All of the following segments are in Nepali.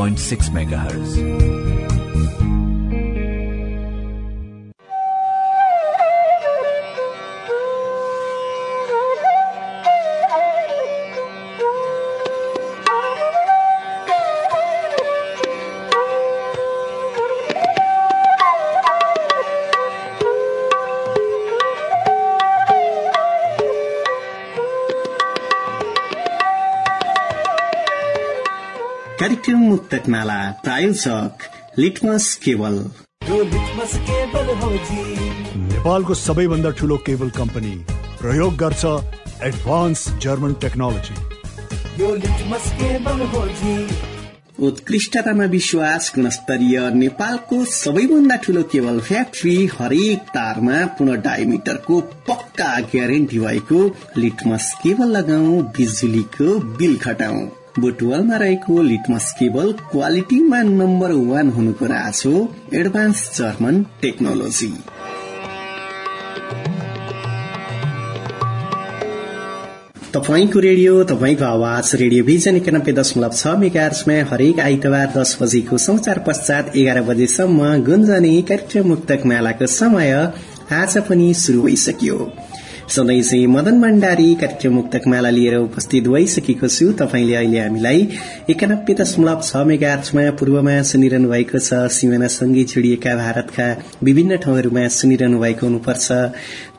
0.6 MHz. माला प्रायोजक लिटमस केबल नेपालको सबैभन्दा ठुलो केबल कम्पनी प्रयोग गर्छ एडभान्स जर्मन टेक्नोलोजी। उत्कृष्टतामा विश्वास गुणस्तरीय नेपालको सबैभन्दा ठुलो केबल फ्याक्ट्री हरेक तारमा पुनः डायमिटरको पक्का ग्यारेन्टी भएको लिटमस केबल लगाऊ बिजुलीको बिल घटाऊ बुटवलमा रहेको लिटमस केबल क्वालिटीमा नम्बर वान हुनुको राज हो एडभान्स जर्मन टेक्नोलोजी। तपाईँको रेडियो तपाईँको आवाज रेडियो भिजन एकानब्बे दशमलव छ मेगार्समा हरेक आइतबार दस बजेको समाचार पश्चात एघार बजेसम्म गुन्जने कार्यक्रम मुक्तक मेलाको समय आज पनि शुरू भइसक्यो। सधैँ चाहिँ मदन भण्डारी कार्यक्रम मुक्तक माला लिएर उपस्थित भइसकेको छु। तपाईँले अहिले हामीलाई एकानब्बे दशमलव छ मेगार्चमा पूर्वमा सुनिरहनु भएको छ। सिमानासँगै जोडिएका भारतका विभिन्न ठाउँहरूमा सुनिरहनु भएको हुनुपर्छ।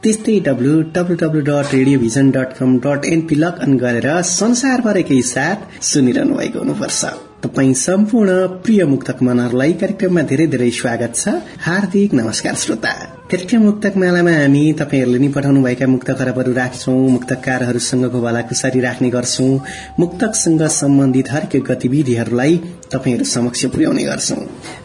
त्यस्तै W W W dot radio vision dot com dot NP log on गरेर संसारभरकै साथ सुनिरहनु भएको हुनुपर्छ। तपाई सम्पूर्ण प्रिय मुक्तक मनहरूलाई कार्यक्रममा धेरै धेरै स्वागत छ। हार्दिक नमस्कार श्रोता। कार्यक्रम मुक्तक मालामा हामी तपाईँहरूले नि पठाउनुभएका मुक्त खरबहरू राख्छौं मुक्तकारहरूसँगको भलाकुसारी राख्ने गर्छौं मुक्तकसँग सम्बन्धित हरेक गतिविधिहरूलाई तपाईँहरू समक्ष पुर्याउने गर्छौं।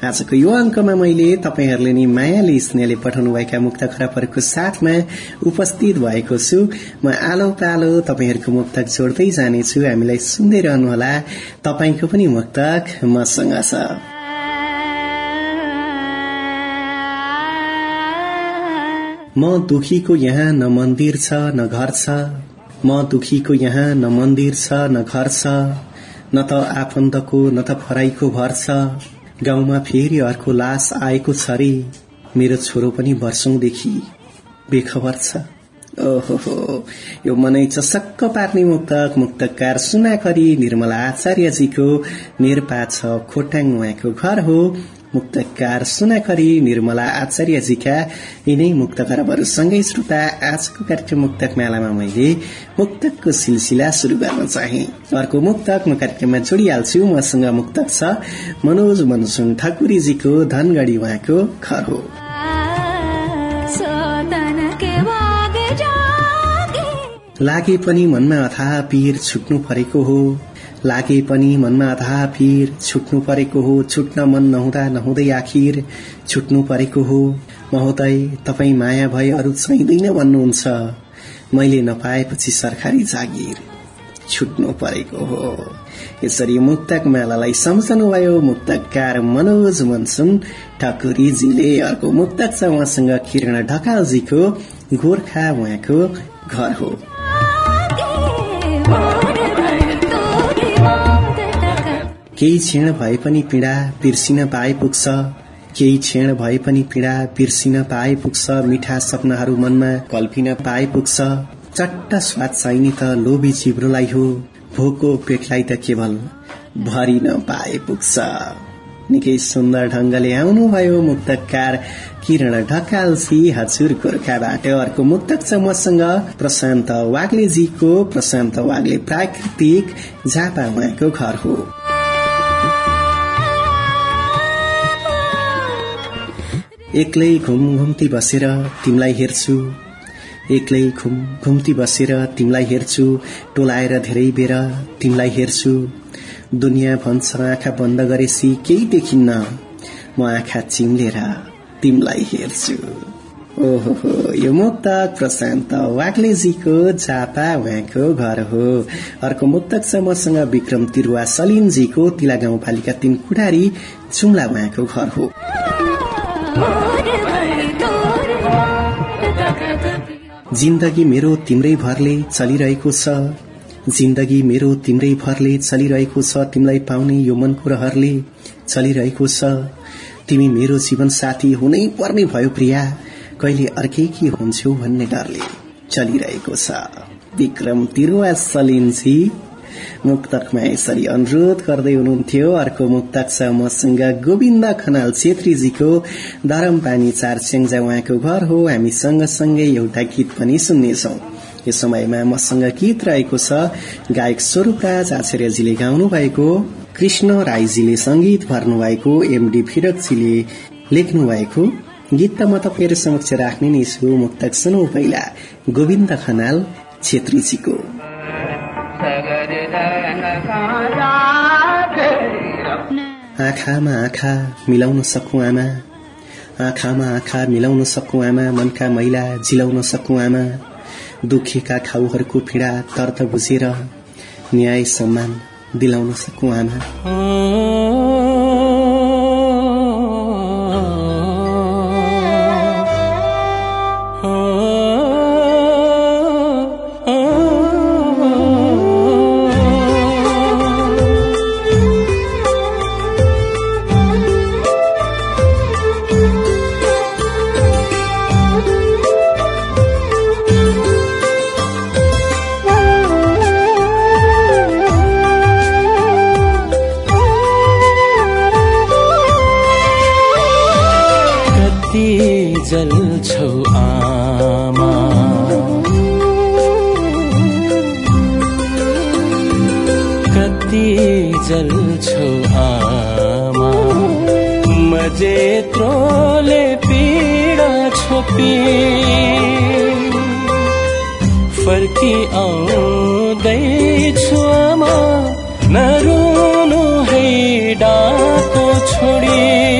आजको यो अंकमा मैले तपाईँहरूले नि मायाले स्नेहले पठाउनुभएका मुक्त खरबहरूको साथमा उपस्थित भएको छु। म आलो पालो तपाईँहरूको मुक्तक जोड्दै जानेछु। हामीलाई सुन्दै रहनुहोला। तपाईँको पनि मुक्तक मसँग छ। म दुखीको यहाँ न मन्दिर छ न घर छ। म दुखीको यहाँ न मन्दिर छ न घर छ। न त आफन्तको न त फराईको भर छ। गाउँमा फेरि अर्को लास आएको छ रे। मेरो छोरो पनि वर्षौंदेखि बेखबर छ। ओहो यो मनै चसक्क पार्ने मुक्तक। मुक्तकार सुनाखरी निर्मला आचार्यजीको निर्पा छ खोटाङ उहाँको घर हो। मुक्तकार सुनाखरी निर्मला आचार्यजीका यिनै मुक्त खरबहरूसँगै श्रोता आजको कार्यक्रम मुक्तक मेलामा मैले मुक्तकको सिलसिला शुरू गर्न चाहे। अर्को मुक्तक म कार्यक्रममा जोडिहाल्छु। मसँग मुक्तक छ मनोज मनसुन ठकुरीजीको धनगढ़ी उहाँको घर हो। लागे पनि मनमा अथा पीर छुट्नु परेको हो। लागे पनि मनमा आधा फिर। छुट्नु परेको हो छुट्न मन नहुँदा नहुँदै आखिर। छुट्नु परेको हो। महोदय तपाई माया भए अरू चाहिँदैन भन्नुहुन्छ। मैले नपाएपछि सरकारी जागिर। छुट्नु परेको हो। यसरी मुक्तक मालालाई सम्झनुभयो। मुक्तकार मनोज मनसुन ठकुरीजीले अर्को मुक्तक छ उहाँसँग किरण ढकालजीको गोर्खा उहाँको घर हो। केही क्षण भए पनि पीड़ा बिर्सिन पाए पुग्छ। केही क्षण भए पनि पीड़ा बिर्सिन पाए पुग्छ। मिठा सपनाहरू मनमा कल्पिन पाए पुग्छ। चट्ट स्वाद चाहिने त लोभी चिब्रोलाई हो। भोको पेटलाई त केवल भरिन पाए पुग्छ। निकै सुन्दर ढंगले आउनुभयो मुक्तकार किरण ढकालसी हजुर गोर्खाबाट। अर्को मुक्तक छ मसँग प्रशान्त वाग्लेजीको। प्रशान्त वाग्ले प्राकृतिक झापा उहाँको घर हो। एक्लै घुम घुम्ती बसेर तिमीलाई हेर्छु। एक्लै घुम घुम्ती बसेर तिमीलाई हेर्छु। टोलाएर धेरै बेर तिमीलाई हेर्छु। दुनियाँ भन्छ आँखा बन्द गरेसी केही देखिन्न। म आँखा चिम्लेर तिमीलाई हेर्छु। ओहो यो मुक्तक प्रशान्त वाग्लेजीको झापा उहाँको घर हो। अर्को मुक्तक छ मसँग विक्रम तिरुवा सलिनजीको तिला गाउँपालिका तीन कुडारी जुम्ला उहाँको घर हो। जिन्दगी मेरो तिम्रै भरले चलिरहेको छ। जिन्दगी मेरो तिम्रै भरले चलिरहेको छ। तिमीलाई पाउने यो मनको रहरले चलिरहेको छ। तिमी मेरो जीवन साथी हुनै पर्ने भयो प्रिया। कहिले अर्कै के हुन्छौ भन्ने डरले चलिरहेको छ। विक्रम तिरुवा सलिन्सी मुक्तकमा यसरी अनुरोध गर्दै हुनुहुन्थ्यो। अर्को मुक्तक छ मसँग गोविन्द खनाल छेत्रीजीको धरम पानी चार स्याङ्जा उहाँको घर हो। हामी सँगसँगै एउटा गीत पनि सुन्नेछौ। यो समयमा मसँग गीत रहेको छ गायक स्वरूपराज आचार्यजीले गाउनु भएको कृष्ण राईजीले संगीत भर्नु भएको एमडी फिरकजीले लेख्नु भएको गीत त म तपाईँहरू समक्ष राख्ने नै छु। मुक्तक सुनौ पहिला गोविन्द खनाल छेत्रीजीको। आँखामा आँखा मिलाउन सकु आमा आँखामा आँखा मिलाउन सकु आमा मनका मैला जिलाउन सकु आमा दुखेका खाउहरूको पीड़ा तर्त बुझेर न्याय सम्मान दिलाउन सकु आमा छोडी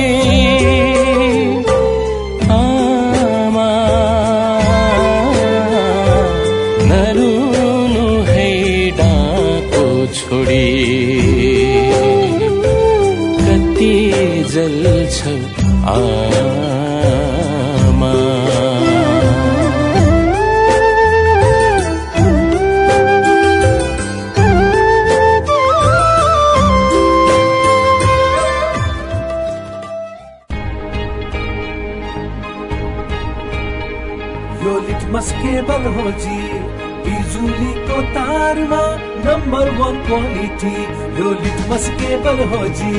क्वालिटी यो लिटमस केबल हो जी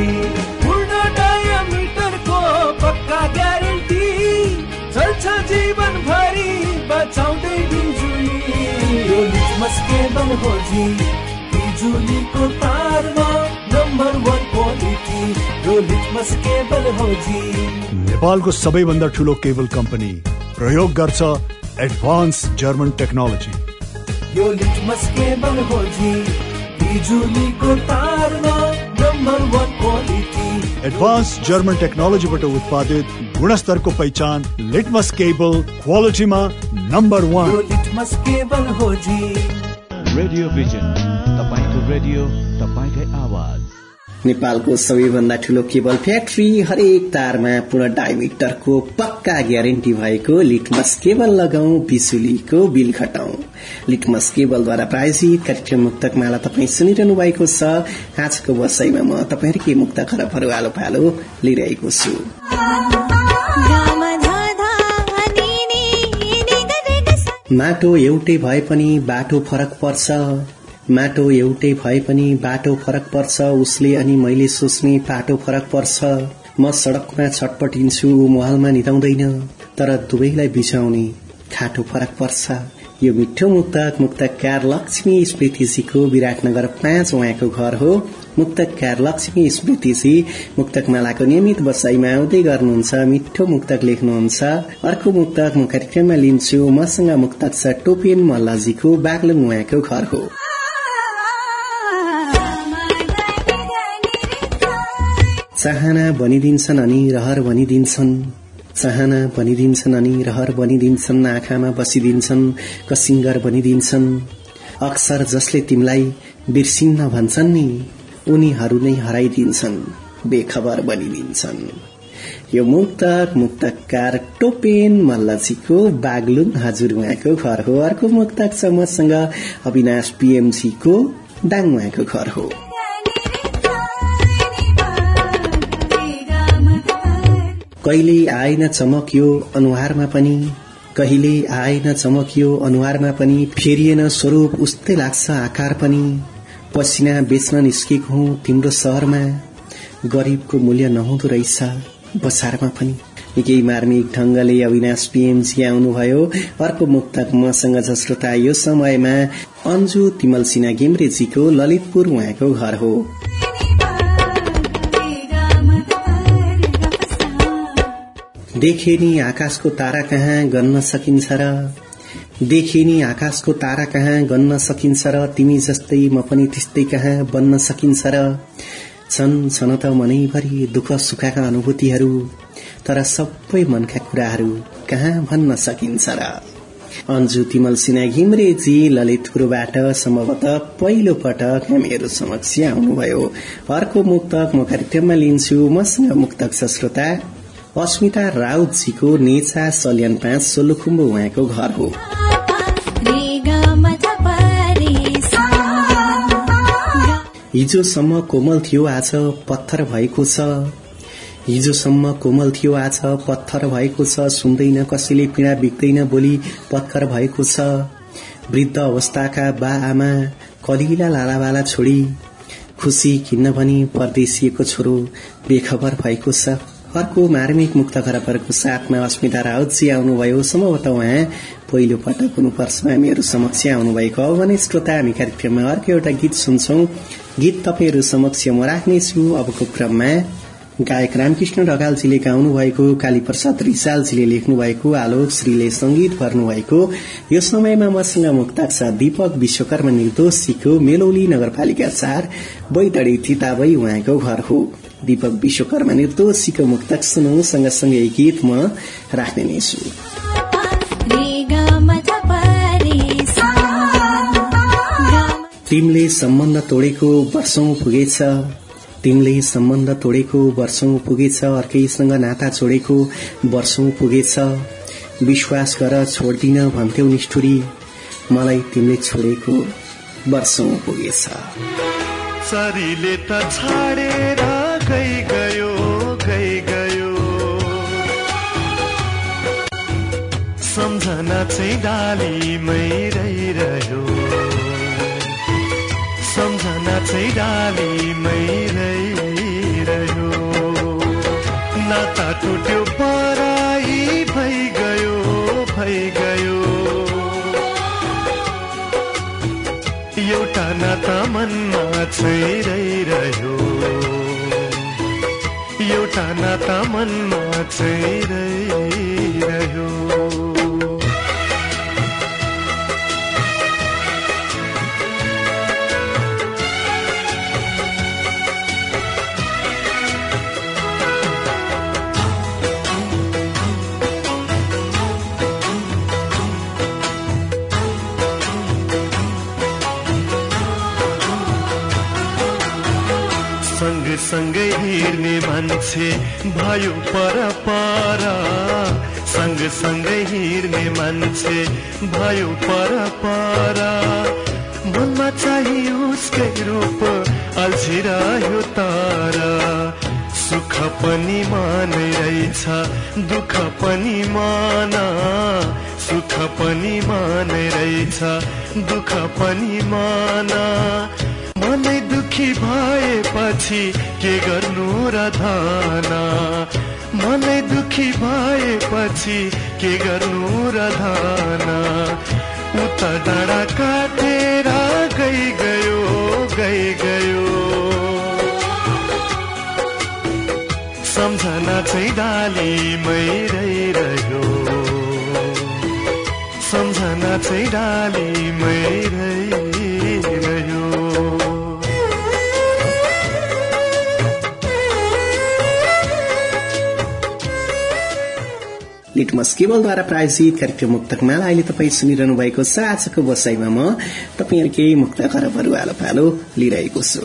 पूर्ण डायामिटरको पक्का ग्यारेन्टी चल्छ जीवन भरि बचाउँदै बिजुली यो लिटमस केबल हो जी बिजुलीको तारमा नम्बर वान क्वालिटी यो लिटमस केबल हो जी नेपालको सबैभन्दा ठुलो केबल कम्पनी प्रयोग गर्छ एडभान्स जर्मन टेक्नोलोजी। यो लिटमस केबल हो जी बिजुलीको तारमा number one quality advance German टेक्नोलोजीबाट उत्पादित गुणस्तरको पहिचान लिटमस केबल क्वालिटीमा नम्बर वान लिटमस केबल हो जी। रेडियो भिजन तपाईँको रेडियो तपाईँकै आवाज। नेपालको सबैभन्दा ठूलो केबल फ्याक्ट्री हरेक तारमा पूर्ण डायमिटरको पक्का ग्यारेन्टी भएको लिटमस केबल लगाऊ बिजुलीको बिल घटाउ। लिटमस केबलद्वारा प्रायोजित कार्यक्रम मुक्तक माला तपाईँ सुनिरहनु भएको छ। आजको वसाईमा म तपाईँहरूकै मुक्त खरबहरू आलो पालो लिइरहेको छु। माटो एउटै भए पनि बाटो फरक पर्छ। माटो एउटै भए पनि बाटो फरक पर्छ उसले अनि मैले सोच्ने पाटो फरक पर्छ। म सड़कमा छटपटिन्छु महलमा निदाउँदैन तर दुवैलाई बिचाउने खाटो फरक पर्छ। यो मिठो मुक्तक मुक्तकार लक्ष्मी स्मृतिजीको विराटनगर पाँच उहाँको घर हो। मुक्तकार लक्ष्मी स्मृतिजी मुक्तक मालाको नियमित बसाईमा आउँदै गर्नुहुन्छ मिठो मुक्तक लेख्नुहुन्छ। अर्को मुक्तक म कार्यक्रममा लिन्छु मसँग मुक्तक छ टोपेन मल्लजीको बागलुङ उहाँको घर हो। चाहना भनिदिन्छन् अनि रहर भनिदिन्छन् चाहना बनिदिन्छन् अनि रहर बनिदिन्छन् आँखामा बसिदिन्छन् कसिङ्गर बनिदिन्छन्। अक्सर जसले तिमीलाई बिर्सिन्न भन्छन् नि उनीहरू नै हराइदिन्छन् बेखबर बनिदिन्छन्। यो मुक्तक मुक्तकार टोपेन मल्लजीको बागलुङ हजुर उहाँको घर हो। अर्को मुक्तक छ मसँग अविनाश पीएमसीको दाङ उहाँको घर हो। कहिले आएन चमकियो अनुहारमा पनि कहिले आएन चमकियो अनुहारमा पनि फेरिएन स्वरूप उस्तै लाग्छ आकार पनि। पसिना बेच्न निस्केको हुँ तिम्रो सहरमा गरीबको मूल्य नहुँदो रहेछ बसारमा पनि। निकै मार्मिक ढंगले अविनाश पीएमसी आउनुभयो अर्को मुक्तक मसँग छ श्रोता यो समयमा अन्जु तिमल सिन्हा घिम्रेजीको ललितपुर उहाँको घर हो। देखे नि आकाशको तारा कहाँ गन्न सकिन्छ र देखे नि आकाशको तारा कहाँ गन्न सकिन्छ र तिमी जस्तै म पनि त्यस्तै कहाँ बन्न सकिन्छ र छन् छन त मनैभरि दुःख सुखका अनुभूतिहरू तर सबै मनका कुराहरू कहाँ भन्न सकिन्छ र अन्जु तिमल सिन्हा घिम्रेजी ललितपुरबाट सम्भवत पहिलो पटक हामीहरू समक्ष आउनुभयो। अर्को मुक्तक म कार्यक्रममा लिन्छु मसँग मुक्तक श्रोता अस्मिता राउतजीको नेचा सल्यान पाँच सोलुखुम्बु उहाँको घर हो। हिजोसम्म कोमल थियो आज पत्थर भएको छ। हिजोसम्म कोमल थियो आज पत्थर भएको छ। सुन्दैन कसैले पीड़ा बिग्दैन बोली पत्थर भएको छ। वृद्ध अवस्थाका बा आमा कलिला लालावाला छोडी खुसी किन्न भनी परदेशिएको छोरो बेखबर भएको छ। अर्को मार्मिक मुक्त खराबहरूको साथमा अस्मिता राउतजी आउनुभयो सम्भवतः उहाँ पहिलो पटक हुनुपर्छ हामीहरू समक्ष आउनुभएको हो भने श्रोता हामी कार्यक्रममा अर्को एउटा गीत सुन्छौं गीत तपाईँहरू समक्ष म राख्नेछु अबको क्रममा गायक रामकृष्ण ढकालजीले गाउनु भएको काली प्रसाद रिसालजीले लेख्नु भएको आलोक श्रीले संगीत भर्नुभएको यो समयमा मसँग मुक्ताक छ दीपक विश्वकर्मा निर्दोषीको मेलौली नगरपालिका चार बैतडी थिताबै उहाँको घर हो दीपक विश्वकर्मा निर्दोषीको मुक्तक सुनौ सँगसँगै गीत म राख्ने नै छु। तिमीले सम्बन्ध तोडेको वर्षौं पुगेछ। तिमीले सम्बन्ध तोडेको वर्षौं पुगेछ। अर्कैसँग नाता छोडेको वर्षौं पुगेछ। विश्वास गर छोड्दिन भन्थ्यौ निष्ठुरी। मलाई तिमीले छोडेको वर्षौं पुगेछ। गई गयो गई गयो। सम्झना चाहिँ डालीमै रहिरह्यो। सम्झना चाहिँ डालीमै रहिरह्यो। नाता टुट्यो पराई भइ गयो भइ गयो एउटा नाता मनमा चाहिँ रहिरह्यो। नाता मनमा चाहिँ रहिरह्यो। सँगसँगै हिँड्ने मान्छे भयो पर पर सँगसँगै हिँड्ने मान्छे भयो पर पर मनमा चाहिँ उसकै रूप अल्झिरह्यो तर। सुख पनि मानै रहेछ दुःख पनि माना। सुख पनि मानै रहेछ दुःख पनि मनै। दुखी भएपछि के गर्नु र धाना? मनै दुखी भएपछि के गर्नु र धाना? उता डाँडा काटेर गई गयो गई गयो। सम्झना चाहिँ डालीमै रहिरह्यो। सम्झना चाहिँ डालीमै रहिरह्यो। लिटमस केवलद्वारा प्रायोजित कार्यक्रम मुक्तक माला अहिले तपाईँ सुनिरहनु भएको छ आजको बसाइमा म तपाईँहरूकै मुक्त खरबहरू आलो पालो लिइरहेको छु।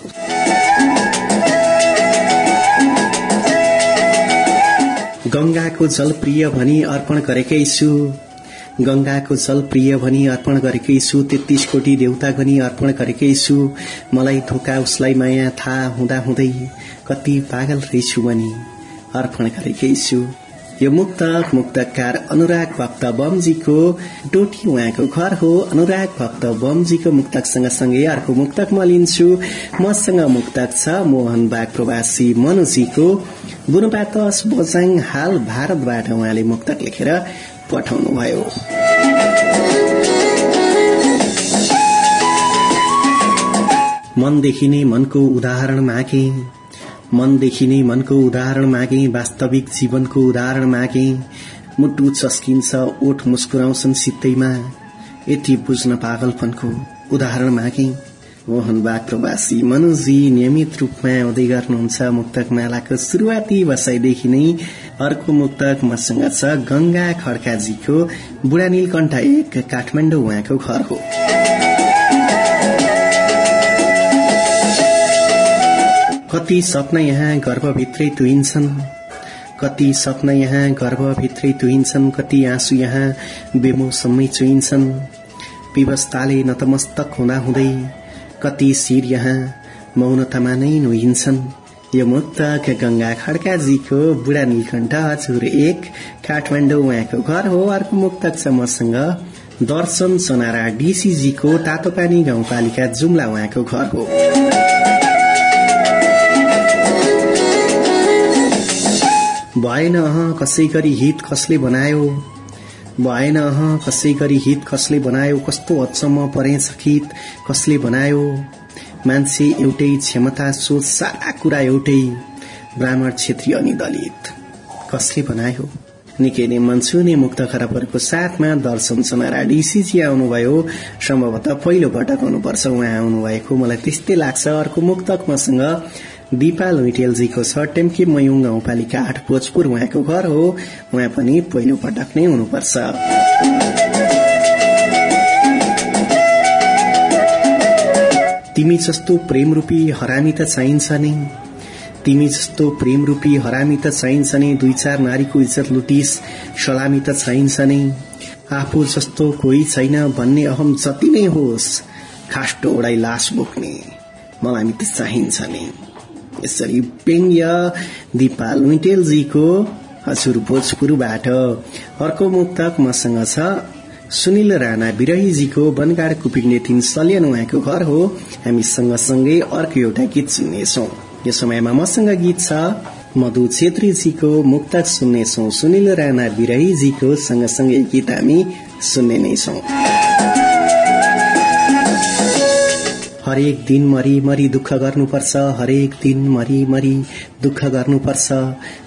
गंगाको जल प्रिय भनी अर्पण गरेकै छु। गंगाको जल प्रिय भनी अर्पण गरेकै छु। तेत्तीस कोटी देउता गनी अर्पण गरेकै छु। मलाई धोका उसलाई माया थाहा हुँदै कति पागल रहेछु भनी अर्पण गरेकै छु। यो मुक्तक मुक्तकार अनुराग भक्त बमजीको डोटी उहाँको घर हो। अनुराग भक्त बमजीको मुक्तक सँगसँगै अर्को मुक्तक म लिन्छु। मसँग मुक्तक छ मोहन बाग प्रवासी मनुजीको। बुनुपातस बोजाङ हाल भारतबाट उहाँले मुक्तक लेखेर पठाउनुभयो। मनदेखि नै मनको उदाहरण मागे। मनदेखि नै मनको उदाहरण मागे वास्तविक जीवनको उदाहरण मागे। मुटु चस्किन्छ ओठ मुस्कुराउँछन् सित्तैमा। यति बुझ्न पागलपनको उदाहरण मागे। मोहन बाग प्रवासी मनुजी नियमित रूपमा आउँदै गर्नुहुन्छ मुक्तक मालाको शुरूआती वसाईदेखि नै। अर्को मुक्तक मसँग छ गंगा खड्काजीको बुढा नीलकण्ठ एक काठमाडौँ उहाँको घर हो। कति सपना यहाँ गर्भभित्रै तुइन्छन्? कति सपना यहाँ गर्भभित्रै तुइन्छन्? कति आँसु यहाँ बेमोसम्मै चुइन्छन्? विवस्थाले नतमस्तक हुँदा हुँदै कति शिर यहाँ मौनतामा नै नुहिन्छन् यो मुक्तक गंगा खड्काजीको बुढा नीलकण्ठ हजुर एक काठमाडौँ उहाँको घर हो। अर्को मुक्तक छ मसँग दर्शन सोनारा डीसीजीको तातोपानी गाउँपालिका जुम्ला उहाँको घर हो। भएन अह कसै गरी हित कसले बनायो? भएन अह कसै गरी हित कसले बनायो? कस्तो अचम्म परे सकित कसले बनायो? मान्छे एउटै क्षमता सोच सारा कुरा एउटै। ब्राह्मण क्षेत्रीय अनि दलित कसले बनायो? निकै नै मनसुने मुक्त खराबहरूको साथमा दर्शन समारा डीसीजी आउनुभयो। सम्भवतः पहिलो पटक हुनुपर्छ उहाँ आउनुभएको। मलाई त्यस्तै लाग्छ। अर्को मुक्तक मसँग दिपा लुइटेलजीको छ टेम्की मयुङ गाउँपालिका आठ भोजपुर उहाँको घर हो। उहाँ पनि पहिलो पटक नै हुनुपर्छ। तिमी जस्तो प्रेम रूपी हरामी त चाहिन्छ नि। तिमी जस्तो प्रेम रूपी हरामी त चाहिन्छ नि। दुई चार नारीको इज्जत लुटिस सलामी त चाहिन्छ नि। आफू जस्तो कोही छैन भन्ने अहम जति नै होस् खास्टो ओडाई लास बोक्ने मलाई त चाहिन्छ नि। यसरी व्यङ्ग्य दिपा लुइटेलजीको हजुर भोजपुरबाट अर्को मुक्तक मसँग छ सुनिल राणा विरहीजीको बनगाड कुपिग्ने तीन सल्यान उहाँको घर हो। हामी सँगसँगै अर्को एउटा गीत सुन्नेछौ। यो समयमा मसँग गीत छ मधु छेत्रीजीको मुक्तक सुन्नेछौ। सुनिल राणा विरहीजीको सँगसँगै गीत हामी सुन्ने नै छौं। हरेक दिन मरी मरी दुःख गर्नुपर्छ हरेक दिन मरी मरी दुःख गर्नुपर्छ।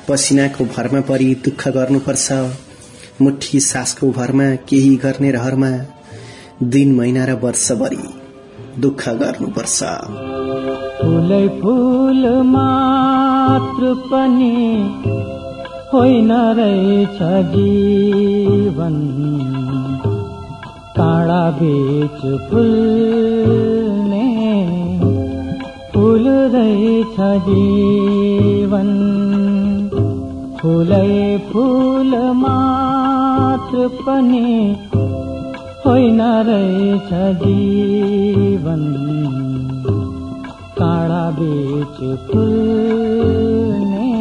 पसिनाको भरमा परी दुःख गर्नुपर्छ। मुठी सासको भरमा केही गर्ने रहरमा दिन महिना र वर्षभरि दुःख गर्नुपर्छ। फुलै फुल मात्र पनि होइन रहेछ जीवन। काँडा बेच फुल्ने फुल रहेछ जीवन फुलै फुल मात्र पनि होइन रहेछ जीवन काँडा बेच फुल्ने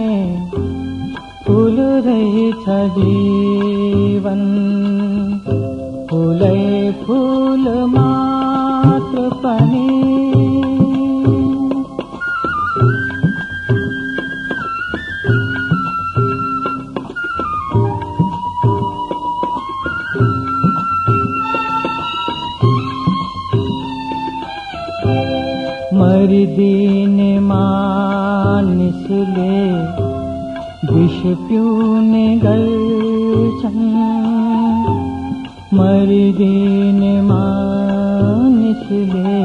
फुल रहेछ जीवन फुलै फुल मात्र पनि पिउने गर्छन् मरिदिने मानिसले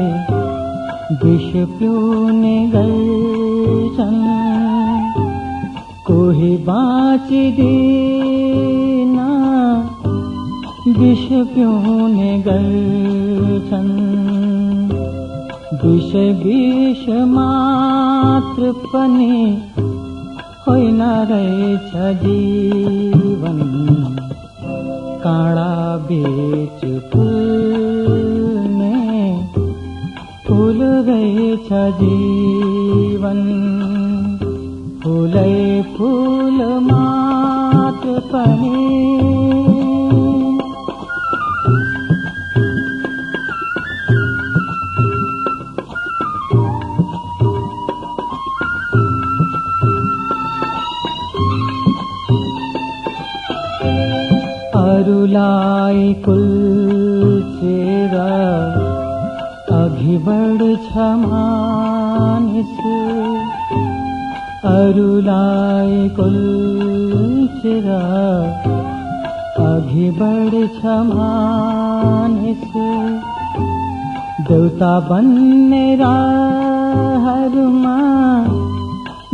विष पिउने गर्छन् कोही बाँचिदिन विष पिउने गर्छन् विष विष मात्र पनि जीवन काँडा बेच फुल्ने फुल रहेछ जीवन फुल अरूलाई कुल्चेर अघि बढ्छ मानिस देउता बन्ने राहहरूमा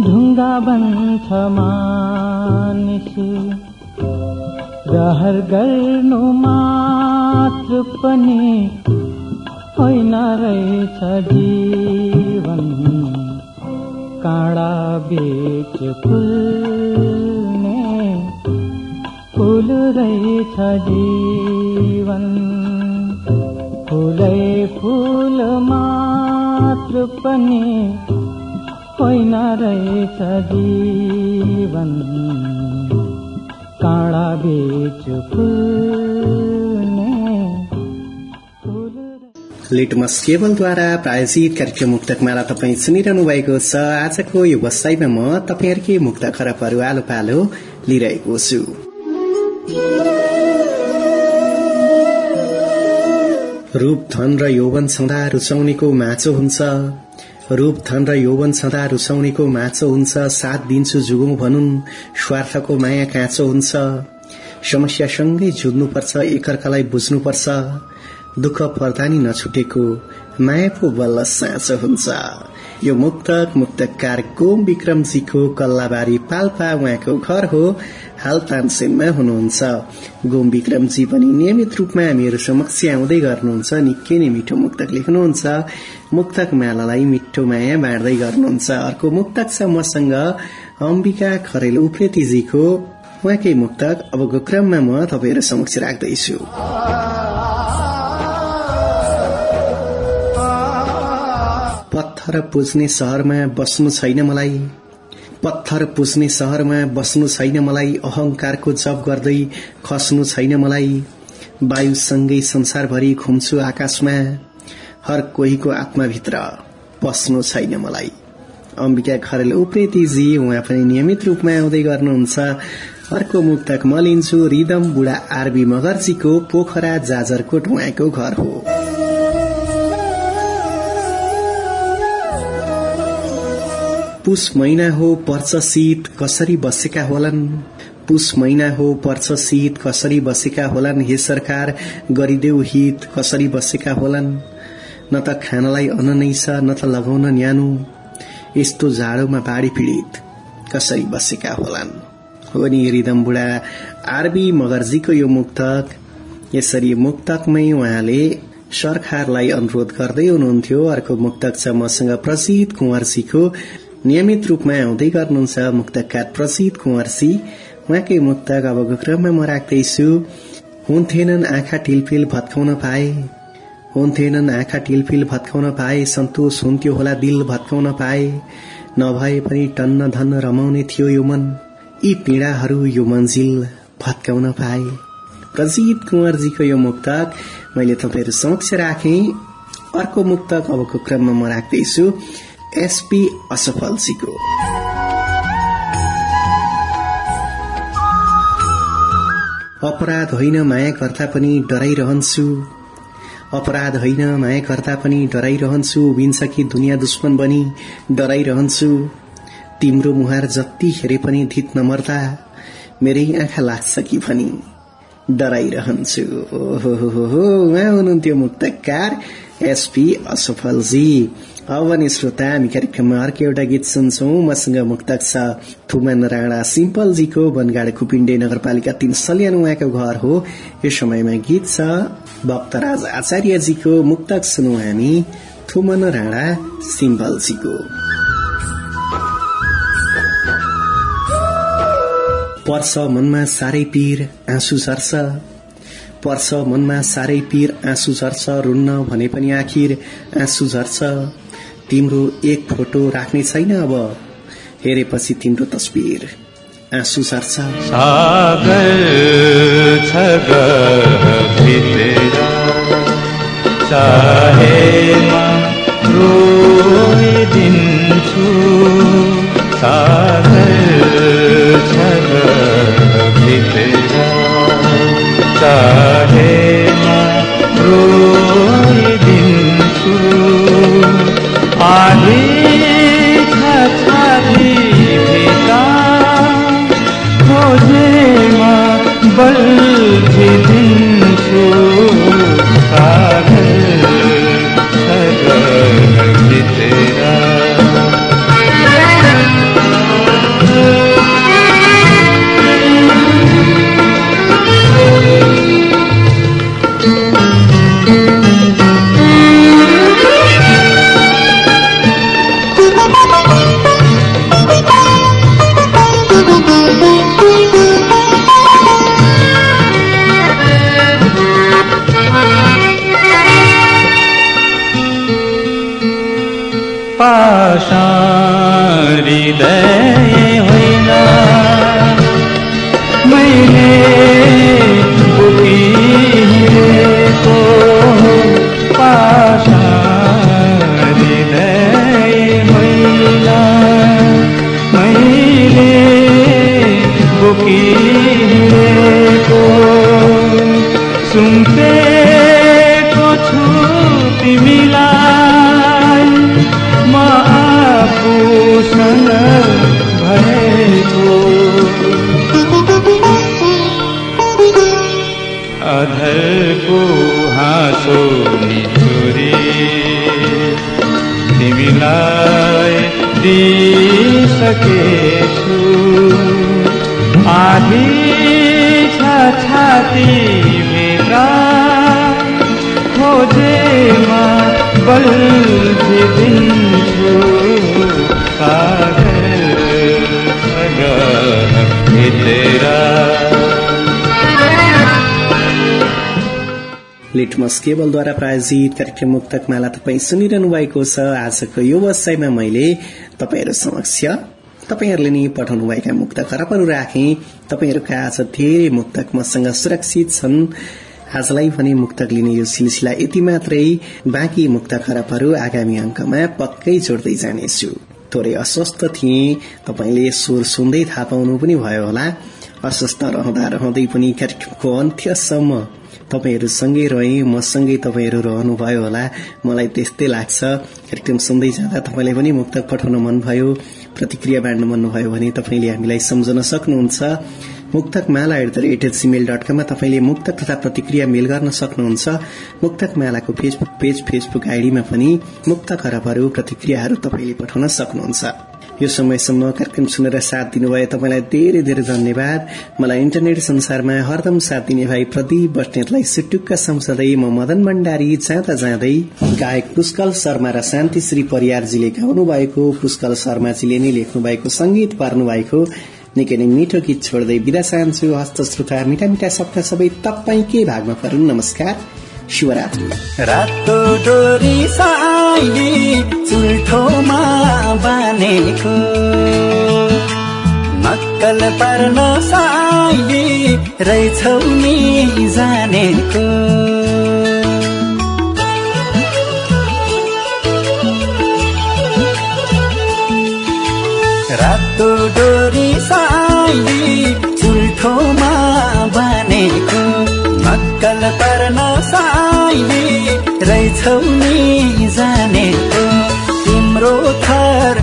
ढुङ्गा बन्छ मानिस रहर गर्नु मात्र पनि होइन रहेछ जीवन। काँडा बेच फुल्ने फुल रहेछ जीवन। फुलै फुल मात्र पनि होइन रहेछ जीवन। काँडा बेच फुल लिटमस केबलद्वारा प्रायोजित कार्यक्रम मुक्तक माला तपाईँ सुनिरहनु भएको छ। आजको यो बसाइमा म तपाईँहरूकै मुक्त खरबहरू आलो पालो लिइरहेको छु। रूप धन र यौवन छँदा रुचाउनेको माछो हुन्छ। रूप धन र यौवन छँदा रुचाउनेको माछो हुन्छ। साथ दिन्छु जुगौं भनुन् स्वार्थको माया काँचो हुन्छ। समस्यासँगै जुझ्नुपर्छ एकअर्कालाई बुझ्नुपर्छ। दुःख पर्दा नि नछुटेको माया पो बल्ल साँचो हुन्छ। यो मुक्तक मुक्तकार गोम विक्रमजीको कल्लाबारी पाल्पा उहाँको घर हो। हाल तानसेनमा हुनुहुन्छ। गोम विक्रमजी पनि नियमित रूपमा हामीहरू समक्ष आउँदै गर्नुहुन्छ। निकै नै मिठो मुक्तक लेख्नुहुन्छ। मुक्तक मालालाई मिठो माया बाँड्दै गर्नुहुन्छ। अर्को मुक्तक छ मसँग अम्बिका खरेल उप्रेतीजीको उहाँकै मुक्तक अबको क्रममा म तपाईँहरू समक्ष राख्दैछु। पत्थर पुज्ने सहरमा बस्नु छैन मलाई। पत्थर पुज्ने सहरमा बस्नु छैन मलाई। अहंकारको जप गर्दै खस्नु छैन मलाई। वायुसँगै संसारभरि घुम्छु आकाशमा। हर कोहीको आत्माभित्र पस्नु छैन मलाई। अम्बिका खरेल उप्रेतीजी उहाँ पनि नियमित रूपमा आउँदै गर्नुहुन्छ। अर्को मुक्तक म लिन्छु रिदम बुढा आरबी मगर्जीको पोखरा जाजरकोट उहाँको घर हो। पुष महिना हो पर्छ शीत कसरी बसेका होलान्? पुष महिना हो पर्छ शीत कसरी बसेका होलान्? हे सरकार गरिदेऊ हित कसरी बसेका होलान्? न त खानलाई अन्न नै छ न त लगाउन न्यानो। यस्तो जाडोमा बाढी पीड़ित कसरी बसेका होलान्? हो नि रिदम बुढा आरबी मगर्जीको यो मुक्तक। यसरी मुक्तकमै उहाँले सरकारलाई अनुरोध गर्दै हुनुहुन्थ्यो। अर्को मुक्तक छ मसँग प्रसिद्ध कुंवरसीको नियमित रूपमा आउँदै गर्नुहुन्छ मुक्तकार प्रसिद्ध कुंवरसी उहाँकै मुक्तक अबको क्रममा म राख्दैछु। हुन्थेनन् आँखा टिलफिल भत्काउन पाए। हुन्थेनन् आँखा टिलफिल भत्काउन पाए। सन्तोष हुन्थ्यो होला दिल भत्काउन पाए। नभए पनि टन्न धन रमाउने थियो यो मन। यी पीड़ाहरू यो मन्जिल भत्काउन पाए। प्रजित कुंवरजीको यो मुक्तक मैले तपाईँहरू समक्ष राखे। अर्को मुक्तक अबको क्रममा म राख्दैछु। एसपी असफलजीको अपराध होइन माया गर्दा पनि डराइरहन्छु। अपराध होइन माया गर्दा पनि डराइरहन्छु। उभिन्छ कि दुनियाँ दुश्मन बनी डराइरहन्छु। तिम्रो मुहार जति हेरे पनि धित नमर्दा मेरै आँखा लाग्छ कि भनी। डराइरहन्छु उहाँ हुनुहुन्थ्यो मुक्तकार एसपी असफलजी। अब नि श्रोता हामी कार्यक्रममा अर्को एउटा गीत सुन्छौं। मसँग मुक्तक छ थुमन राणा सिम्पलजीको बनगाड कुपिण्डे नगरपालिका तीन सल्यान उहाँको घर हो। यो समयमा गीत छ भक्तराज आचार्यजीको मुक्तक सुनौ हामी थुमन राणा सिम्पलजीको। पर्छ मनमा साह्रै पीर आँसु झर्छ। पर्छ मनमा साह्रै पीर आँसु झर्छ रुन्न भने पनि आखिर आँसु झर्छ। तिम्रो एक फोटो राख्ने छैन अब। हेरेपछि तिम्रो तस्बिर आँसु झर्छ। सागर मेरा चाहे ना रोए दिन की लिटमस केबलद्वारा प्रायोजित कार्यक्रम मुक्तक माला तपाईँ सुनिरहनु भएको छ। आजको यो वसाईमा मैले तपाईँहरू समक्ष तपाईँहरूले नि पठाउनुभएका मुक्त खरबहरू राखे। तपाईँहरूका आज धेरै मुक्तक मसँग सुरक्षित छन्। आजलाई भने मुक्तक लिने यो सिलसिला यति मात्रै। बाँकी मुक्त खरबहरू आगामी अङ्कमा पक्कै जोड्दै जानेछु। थोरै अस्वस्थ थिए। तपाईँले स्वर सुन्दै थाहा पाउनु पनि भयो होला। अस्वस्थ रहँदा रहँदै पनि कार्यक्रमको अन्त्यसम्म तपाईँहरू सँगै रहे म सँगै तपाईँहरू रहनुभयो होला। मलाई त्यस्तै लाग्छ। कार्यक्रम सुन्दै जाँदा तपाईँलाई पनि मुक्तक पठाउन मनभयो प्रतिक्रिया बाँड्न मनभयो भने तपाईँले हामीलाई सम्झन सक्नुहुन्छ। Muktak Mala at the rate Gmail dot कममा तपाईँले मुक्तक तथा प्रतिक्रिया मेल गर्न सक्नुहुन्छ। मुक्तक मालाको फेसबुक पेज फेसबुक आइडीमा पनि मुक्त खरबहरू प्रतिक्रियाहरू तपाईँले पठाउन सक्नुहुन्छ। यो समयसम्म कार्यक्रम सुनेर साथ दिनुभयो तपाईँलाई धेरै धेरै धन्यवाद। मलाई इन्टरनेट संसारमा हरदम साथ दिने भाइ प्रदीप बस्नेतलाई सुटुक्क सम्झँदै म मदन भण्डारी जाँदा जाँदै गायक पुष्कल शर्मा र शान्तिश्री परियारजीले गाउनु भएको पुष्कल शर्माजीले नै लेख्नु भएको संगीत पार्नु भएको। निकै नै मिठो गीत छोड्दै बिदा चाहन्छु। हस्त श्रोता मिठा मिठा सपना सबै तपाईँकै भागमा परुन्? नमस्कार। शिवरात्रि बानेको नक्कल पर्न साइली रहेछौ नि जानेको। रातो डोरी साइली चुल्ठोमा बानेको। नक्कल पर्न साइली रहेछौ नि जानेको। तिम्रो थर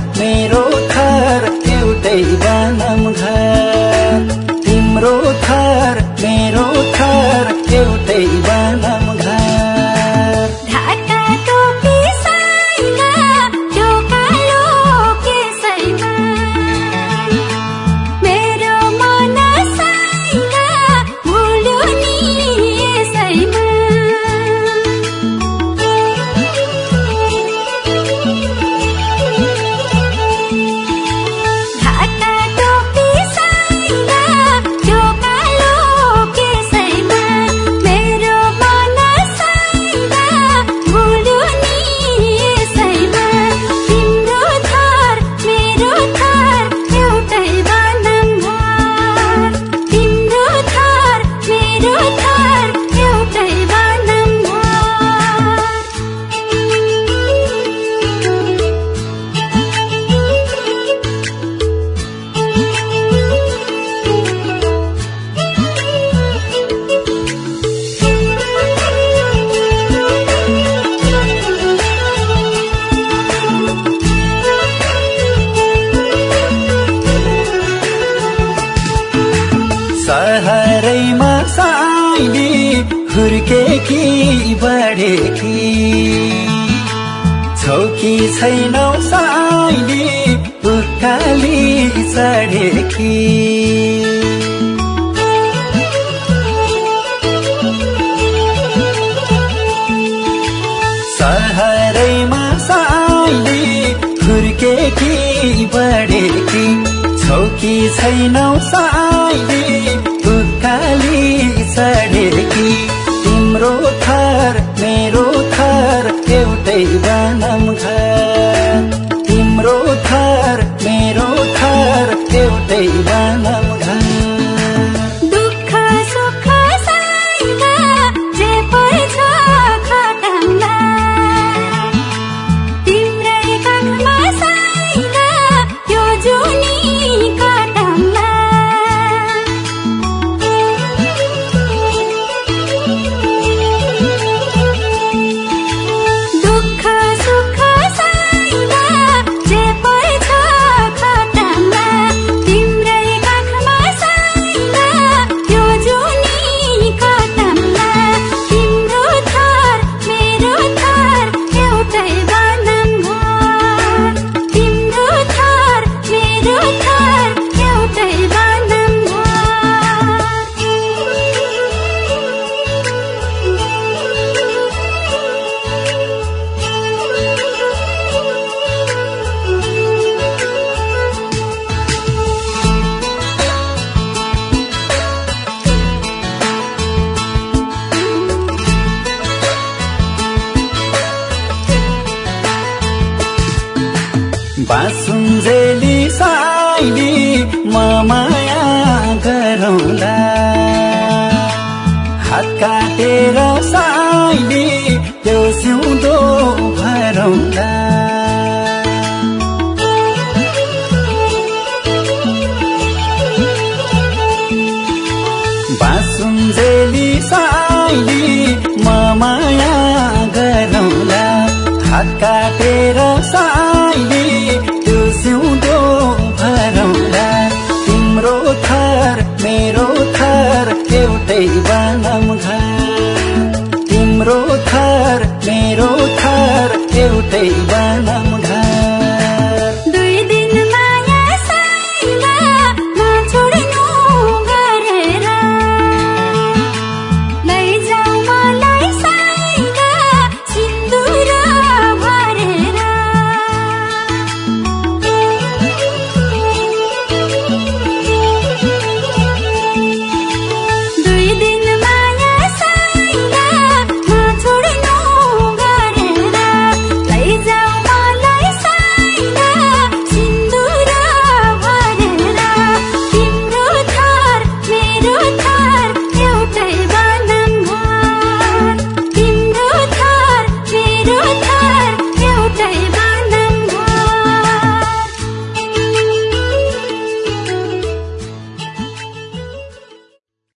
बढेकी छौ कि छैनौ साइली